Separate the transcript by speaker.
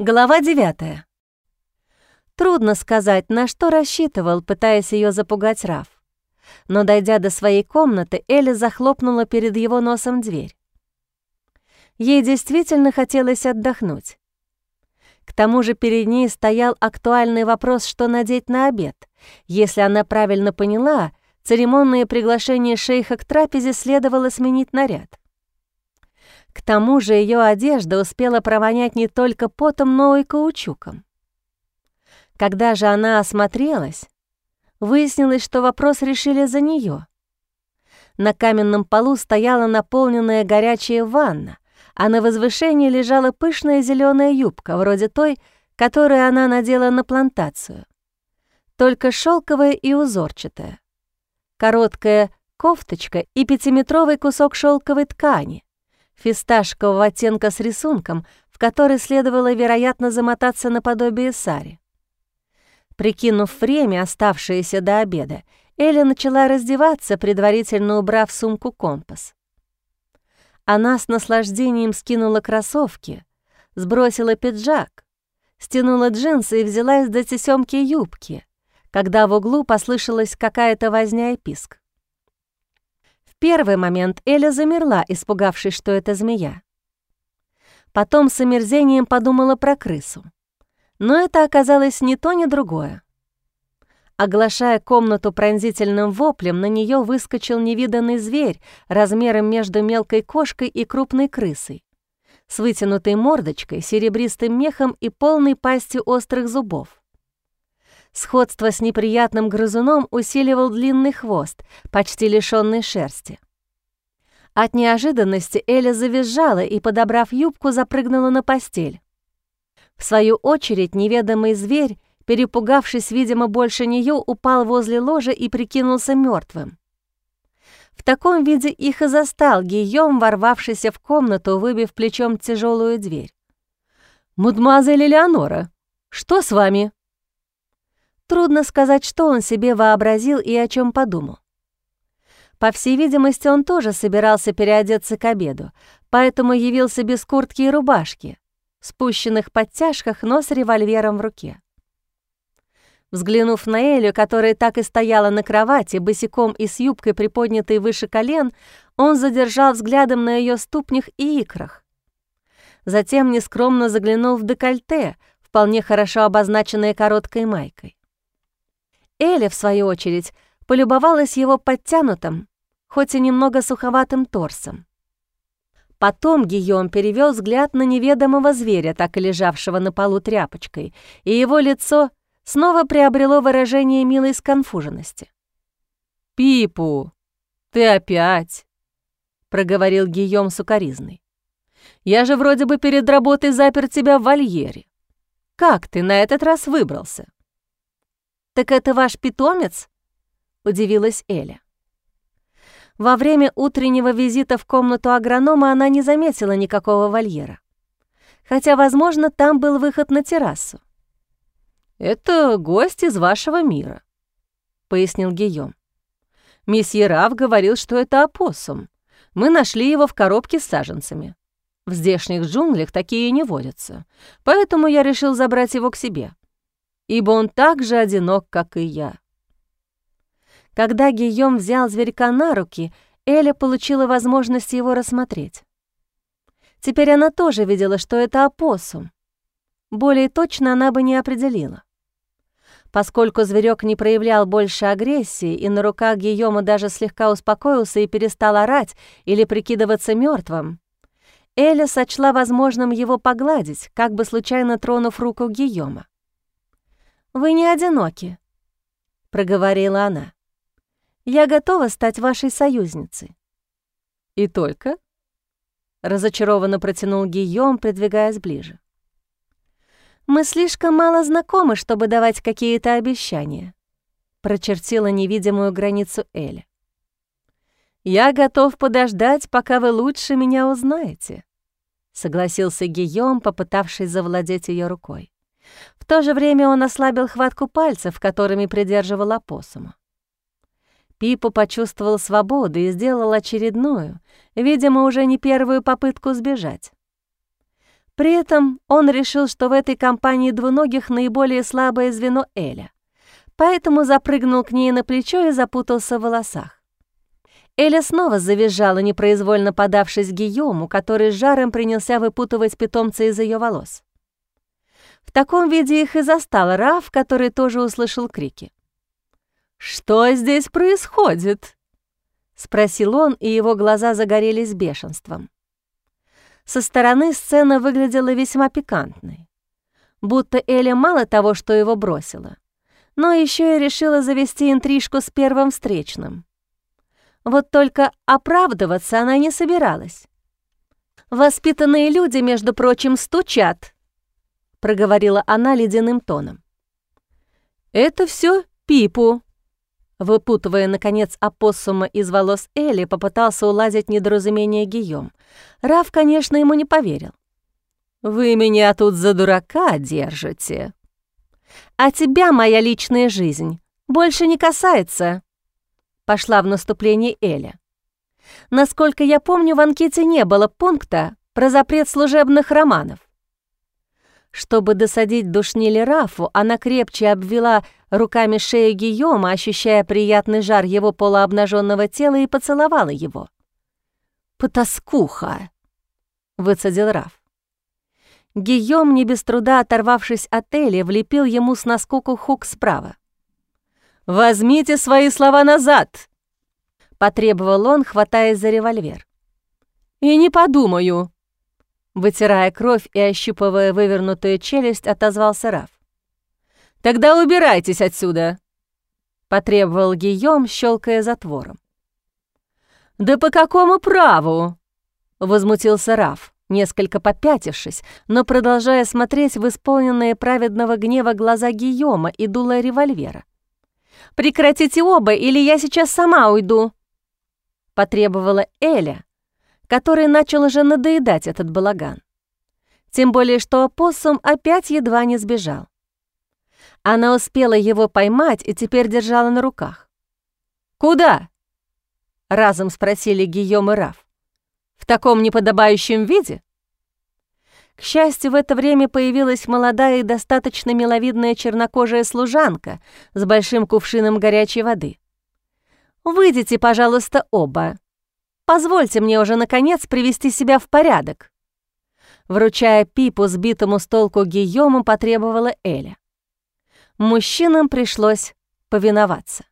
Speaker 1: Глава 9. Трудно сказать, на что рассчитывал, пытаясь ее запугать Раф. Но, дойдя до своей комнаты, Элли захлопнула перед его носом дверь. Ей действительно хотелось отдохнуть. К тому же перед ней стоял актуальный вопрос, что надеть на обед. Если она правильно поняла, церемонное приглашение шейха к трапезе следовало сменить наряд. К тому же ее одежда успела провонять не только потом, но и каучуком. Когда же она осмотрелась, выяснилось, что вопрос решили за нее. На каменном полу стояла наполненная горячая ванна, а на возвышении лежала пышная зеленая юбка, вроде той, которую она надела на плантацию. Только шелковая и узорчатая. Короткая кофточка и пятиметровый кусок шелковой ткани, фисташкового оттенка с рисунком, в который следовало, вероятно, замотаться наподобие сари. Прикинув время, оставшееся до обеда, Эля начала раздеваться, предварительно убрав сумку компас. Она с наслаждением скинула кроссовки, сбросила пиджак, стянула джинсы и взялась до тесёмки юбки, когда в углу послышалась какая-то возня и писк первый момент Эля замерла, испугавшись, что это змея. Потом с омерзением подумала про крысу. Но это оказалось ни то, ни другое. Оглашая комнату пронзительным воплем, на нее выскочил невиданный зверь размером между мелкой кошкой и крупной крысой, с вытянутой мордочкой, серебристым мехом и полной пастью острых зубов. Сходство с неприятным грызуном усиливал длинный хвост, почти лишённый шерсти. От неожиданности Эля завизжала и, подобрав юбку, запрыгнула на постель. В свою очередь неведомый зверь, перепугавшись, видимо, больше неё, упал возле ложа и прикинулся мёртвым. В таком виде их и застал Гийом, ворвавшийся в комнату, выбив плечом тяжелую дверь. «Мадемуазель Элеонора, что с вами?» Трудно сказать, что он себе вообразил и о чем подумал. По всей видимости, он тоже собирался переодеться к обеду, поэтому явился без куртки и рубашки, спущенных подтяжках, но с револьвером в руке. Взглянув на Элю, которая так и стояла на кровати, босиком и с юбкой, приподнятой выше колен, он задержал взглядом на ее ступнях и икрах. Затем нескромно заглянул в декольте, вполне хорошо обозначенное короткой майкой. Эля, в свою очередь, полюбовалась его подтянутым, хоть и немного суховатым торсом. Потом Гийом перевел взгляд на неведомого зверя, так и лежавшего на полу тряпочкой, и его лицо снова приобрело выражение милой сконфуженности. «Пипу, ты опять!» — проговорил Гийом сукоризной. «Я же вроде бы перед работой запер тебя в вольере. Как ты на этот раз выбрался?» «Так это ваш питомец?» — удивилась Эля. Во время утреннего визита в комнату агронома она не заметила никакого вольера. Хотя, возможно, там был выход на террасу. «Это гость из вашего мира», — пояснил Гийом. «Месье Рав говорил, что это опоссум. Мы нашли его в коробке с саженцами. В здешних джунглях такие не водятся, поэтому я решил забрать его к себе ибо он так же одинок, как и я. Когда Гийом взял зверька на руки, Эля получила возможность его рассмотреть. Теперь она тоже видела, что это опоссум. Более точно она бы не определила. Поскольку зверек не проявлял больше агрессии и на руках Гийома даже слегка успокоился и перестал орать или прикидываться мертвым, Эля сочла возможным его погладить, как бы случайно тронув руку Гийома. «Вы не одиноки», — проговорила она. «Я готова стать вашей союзницей». «И только?» — разочарованно протянул Гийом, придвигаясь ближе. «Мы слишком мало знакомы, чтобы давать какие-то обещания», — прочертила невидимую границу Эля. «Я готов подождать, пока вы лучше меня узнаете», — согласился Гийом, попытавшись завладеть ее рукой. В то же время он ослабил хватку пальцев, которыми придерживал опоссума. Пипу почувствовал свободу и сделал очередную, видимо, уже не первую попытку сбежать. При этом он решил, что в этой компании двуногих наиболее слабое звено Эля, поэтому запрыгнул к ней на плечо и запутался в волосах. Эля снова завизжала, непроизвольно подавшись Гийому, который с жаром принялся выпутывать питомца из ее волос. В таком виде их и застал Раф, который тоже услышал крики. «Что здесь происходит?» — спросил он, и его глаза загорелись бешенством. Со стороны сцена выглядела весьма пикантной. Будто Эля мало того, что его бросила, но еще и решила завести интрижку с первым встречным. Вот только оправдываться она не собиралась. «Воспитанные люди, между прочим, стучат», — проговорила она ледяным тоном. «Это все Пипу», Выпутывая, наконец, опоссума из волос Элли, попытался уладить недоразумение Гийом. Раф, конечно, ему не поверил. «Вы меня тут за дурака держите». «А тебя моя личная жизнь больше не касается», — пошла в наступление Эля. «Насколько я помню, в анкете не было пункта про запрет служебных романов. Чтобы досадить душнили Рафу, она крепче обвела руками шею Гийома, ощущая приятный жар его полуобнаженного тела, и поцеловала его. «Потаскуха!» — выцедил Раф. Гийом, не без труда оторвавшись от Эли, влепил ему с наскоку хук справа. «Возьмите свои слова назад!» — потребовал он, хватаясь за револьвер. «И не подумаю!» Вытирая кровь и ощупывая вывернутую челюсть, отозвался Раф. «Тогда убирайтесь отсюда!» — потребовал Гийом, щелкая затвором. «Да по какому праву?» — возмутился Раф, несколько попятившись, но продолжая смотреть в исполненные праведного гнева глаза Гийома и дула револьвера. «Прекратите оба, или я сейчас сама уйду!» — потребовала Эля, который начал уже надоедать этот балаган. Тем более, что опоссум опять едва не сбежал. Она успела его поймать и теперь держала на руках. «Куда?» — разом спросили Гийом и Раф. «В таком неподобающем виде?» К счастью, в это время появилась молодая и достаточно миловидная чернокожая служанка с большим кувшином горячей воды. «Выйдите, пожалуйста, оба», Позвольте мне уже, наконец, привести себя в порядок». Вручая Пипу сбитому с толку Гийому, потребовала Эля. Мужчинам пришлось повиноваться.